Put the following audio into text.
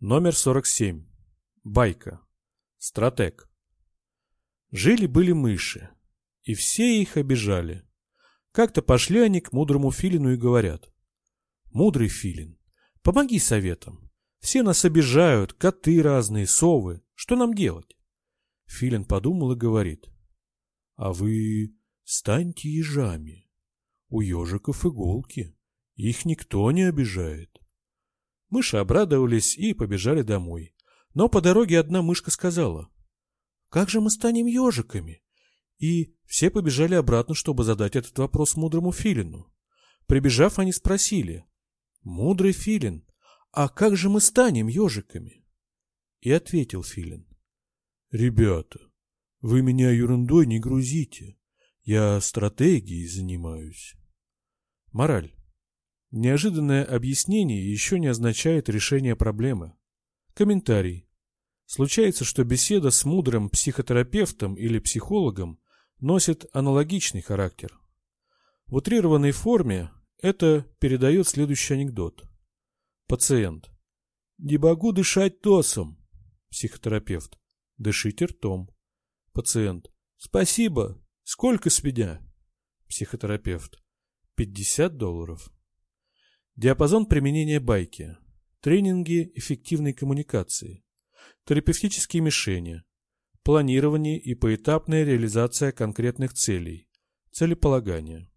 Номер 47. Байка. Стратег. Жили-были мыши, и все их обижали. Как-то пошли они к мудрому филину и говорят. «Мудрый филин, помоги советом. Все нас обижают, коты разные, совы. Что нам делать?» Филин подумал и говорит. «А вы станьте ежами. У ежиков иголки. Их никто не обижает». Мыши обрадовались и побежали домой. Но по дороге одна мышка сказала. «Как же мы станем ежиками?» И все побежали обратно, чтобы задать этот вопрос мудрому филину. Прибежав, они спросили. «Мудрый филин, а как же мы станем ежиками?» И ответил филин. «Ребята, вы меня ерундой не грузите. Я стратегией занимаюсь». Мораль. Неожиданное объяснение еще не означает решение проблемы. Комментарий. Случается, что беседа с мудрым психотерапевтом или психологом носит аналогичный характер. В утрированной форме это передает следующий анекдот. Пациент. «Не могу дышать носом». Психотерапевт. «Дышите ртом». Пациент. «Спасибо. Сколько с меня?» Психотерапевт. «50 долларов». Диапазон применения байки. Тренинги эффективной коммуникации. Терапевтические мишени. Планирование и поэтапная реализация конкретных целей. Целеполагание.